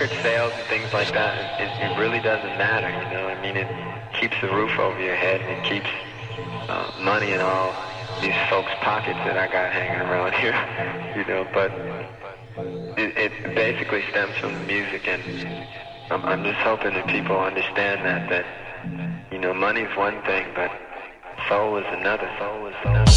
Record sales and things like that, it, it really doesn't matter, you know. I mean, it keeps the roof over your head, and it keeps uh, money in all these folks' pockets that I got hanging around here, you know. But it, it basically stems from the music, and I'm, I'm just hoping that people understand that that you know, money's one thing, but. Soul is another. Soul is another.